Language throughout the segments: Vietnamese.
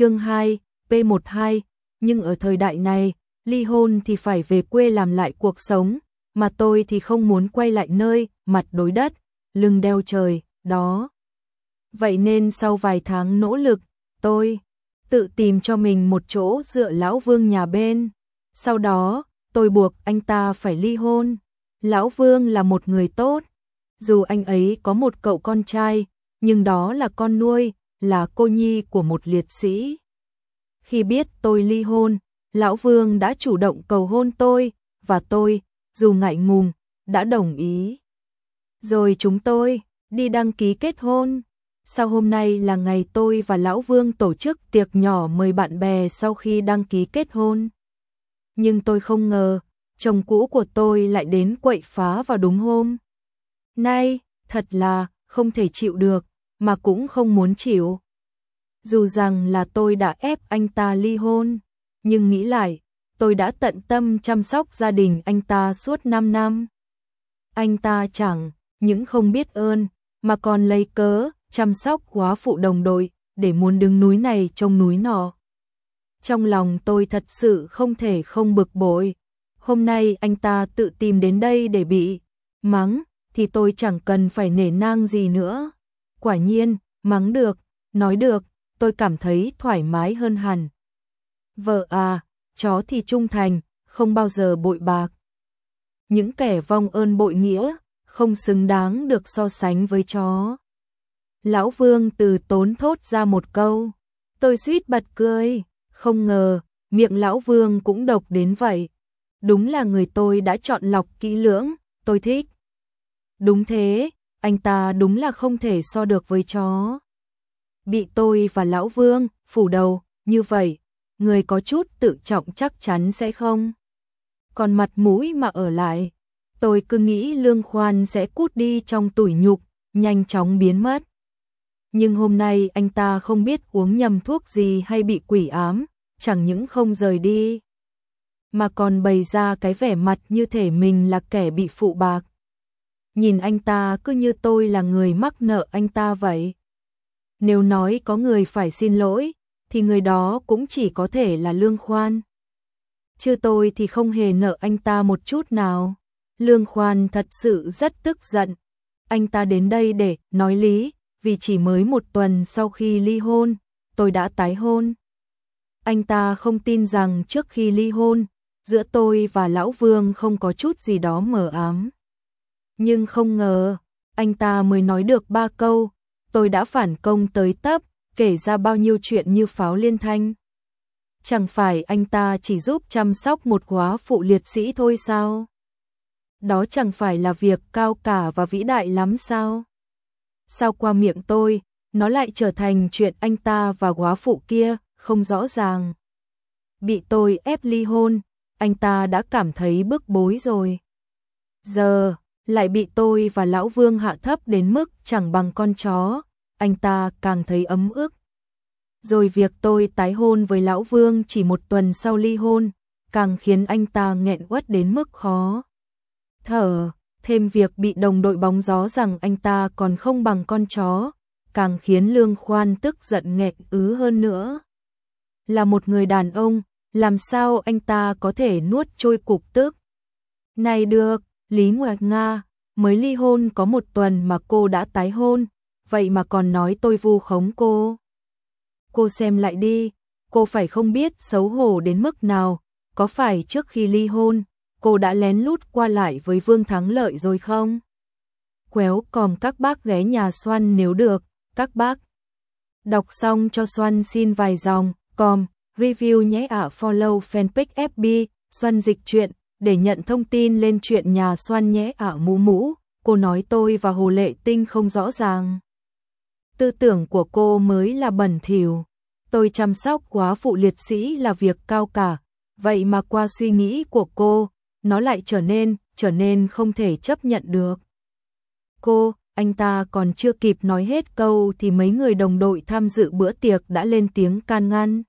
Chương 2, P12, nhưng ở thời đại này, ly hôn thì phải về quê làm lại cuộc sống, mà tôi thì không muốn quay lại nơi mặt đối đất, lưng đeo trời, đó. Vậy nên sau vài tháng nỗ lực, tôi tự tìm cho mình một chỗ dựa lão Vương nhà bên. Sau đó, tôi buộc anh ta phải ly hôn. Lão Vương là một người tốt, dù anh ấy có một cậu con trai, nhưng đó là con nuôi, là cô nhi của một liệt sĩ. Khi biết tôi ly hôn, Lão Vương đã chủ động cầu hôn tôi, và tôi, dù ngại ngùng, đã đồng ý. Rồi chúng tôi đi đăng ký kết hôn. Sau hôm nay là ngày tôi và Lão Vương tổ chức tiệc nhỏ mời bạn bè sau khi đăng ký kết hôn. Nhưng tôi không ngờ, chồng cũ của tôi lại đến quậy phá vào đúng hôm. Nay, thật là không thể chịu được, mà cũng không muốn chịu. Dù rằng là tôi đã ép anh ta ly hôn, nhưng nghĩ lại, tôi đã tận tâm chăm sóc gia đình anh ta suốt 5 năm. Anh ta chẳng những không biết ơn, mà còn lấy cớ chăm sóc quá phụ đồng đội để muốn đứng núi này trông núi nọ. Trong lòng tôi thật sự không thể không bực bội. Hôm nay anh ta tự tìm đến đây để bị mắng, thì tôi chẳng cần phải nể nang gì nữa. Quả nhiên, mắng được, nói được, tôi cảm thấy thoải mái hơn hẳn. Vợ à, chó thì trung thành, không bao giờ bội bạc. Những kẻ vong ơn bội nghĩa, không xứng đáng được so sánh với chó. Lão Vương từ tốn thốt ra một câu, tôi suýt bật cười, không ngờ, miệng Lão Vương cũng độc đến vậy. Đúng là người tôi đã chọn lọc kỹ lưỡng, tôi thích. Đúng thế, anh ta đúng là không thể so được với chó. Bị tôi và Lão Vương phủ đầu, như vậy, người có chút tự trọng chắc chắn sẽ không. Còn mặt mũi mà ở lại, tôi cứ nghĩ lương khoan sẽ cút đi trong tủi nhục, nhanh chóng biến mất. Nhưng hôm nay anh ta không biết uống nhầm thuốc gì hay bị quỷ ám, chẳng những không rời đi, mà còn bày ra cái vẻ mặt như thể mình là kẻ bị phụ bạc. Nhìn anh ta cứ như tôi là người mắc nợ anh ta vậy. Nếu nói có người phải xin lỗi, thì người đó cũng chỉ có thể là Lương Khoan. Chứ tôi thì không hề nợ anh ta một chút nào. Lương Khoan thật sự rất tức giận. Anh ta đến đây để nói lý, vì chỉ mới một tuần sau khi ly hôn, tôi đã tái hôn. Anh ta không tin rằng trước khi ly hôn, giữa tôi và Lão Vương không có chút gì đó mờ ám. Nhưng không ngờ, anh ta mới nói được ba câu, tôi đã phản công tới tấp, kể ra bao nhiêu chuyện như pháo liên thanh. Chẳng phải anh ta chỉ giúp chăm sóc một quá phụ liệt sĩ thôi sao? Đó chẳng phải là việc cao cả và vĩ đại lắm sao? Sao qua miệng tôi, nó lại trở thành chuyện anh ta và quá phụ kia, không rõ ràng. Bị tôi ép ly hôn, anh ta đã cảm thấy bức bối rồi. Giờ, lại bị tôi và lão vương hạ thấp đến mức chẳng bằng con chó, anh ta càng thấy ấm ức. Rồi việc tôi tái hôn với lão Vương chỉ một tuần sau ly hôn, càng khiến anh ta nghẹn uất đến mức khó. Thở, thêm việc bị đồng đội bóng gió rằng anh ta còn không bằng con chó, càng khiến Lương Khoan tức giận nghẹn ứ hơn nữa. Là một người đàn ông, làm sao anh ta có thể nuốt trôi cục tức? Này được, Lý Nguyệt Nga, mới ly hôn có một tuần mà cô đã tái hôn, vậy mà còn nói tôi vu khống cô. Cô xem lại đi, cô phải không biết xấu hổ đến mức nào, có phải trước khi ly hôn, cô đã lén lút qua lại với Vương Thắng Lợi rồi không? Quéo còm các bác ghé nhà Xoan nếu được, các bác. Đọc xong cho Xoan xin vài dòng, com, review nhé ạ follow fanpage FB, Xoan dịch chuyện, để nhận thông tin lên chuyện nhà Xoan nhé ả mũ mũ, cô nói tôi và Hồ Lệ Tinh không rõ ràng tư tưởng của cô mới là bẩn thỉu. Tôi chăm sóc quá phụ liệt sĩ là việc cao cả, vậy mà qua suy nghĩ của cô, nó lại trở nên, trở nên không thể chấp nhận được. Cô, anh ta còn chưa kịp nói hết câu thì mấy người đồng đội tham dự bữa tiệc đã lên tiếng can ngăn.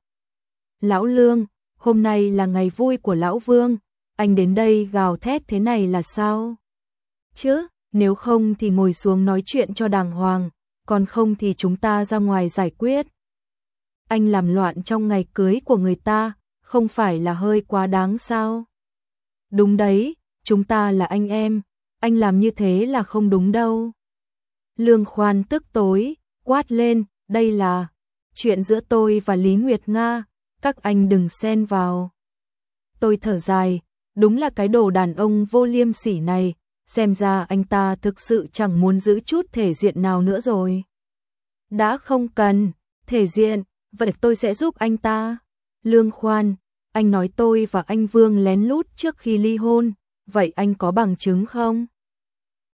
Lão Lương, hôm nay là ngày vui của Lão Vương, anh đến đây gào thét thế này là sao? Chứ, nếu không thì ngồi xuống nói chuyện cho đàng hoàng, còn không thì chúng ta ra ngoài giải quyết. anh làm loạn trong ngày cưới của người ta, không phải là hơi quá đáng sao? Đúng đấy, chúng ta là anh em, anh làm như thế là không đúng đâu. Lương khoan tức tối, quát lên, đây là chuyện giữa tôi và Lý Nguyệt Nga, các anh đừng xen vào. Tôi thở dài, đúng là cái đồ đàn ông vô liêm sỉ này, xem ra anh ta thực sự chẳng muốn giữ chút thể diện nào nữa rồi. Đã không cần, thể diện, vậy tôi sẽ giúp anh ta. Lương khoan, anh nói tôi và anh Vương lén lút trước khi ly hôn, vậy anh có bằng chứng không?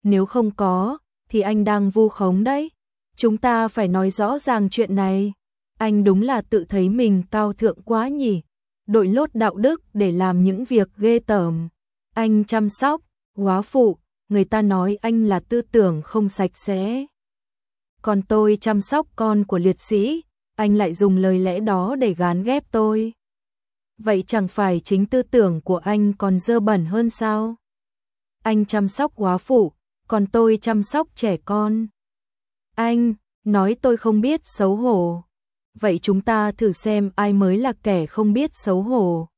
Nếu không có, thì anh đang vu khống đấy. Chúng ta phải nói rõ ràng chuyện này. Anh đúng là tự thấy mình cao thượng quá nhỉ. Đội lốt đạo đức để làm những việc ghê tởm. Anh chăm sóc, quá phụ, người ta nói anh là tư tưởng không sạch sẽ. Còn tôi chăm sóc con của liệt sĩ, anh lại dùng lời lẽ đó để gán ghép tôi. Vậy chẳng phải chính tư tưởng của anh còn dơ bẩn hơn sao? Anh chăm sóc quá phụ, còn tôi chăm sóc trẻ con. Anh, nói tôi không biết xấu hổ. Vậy chúng ta thử xem ai mới là kẻ không biết xấu hổ.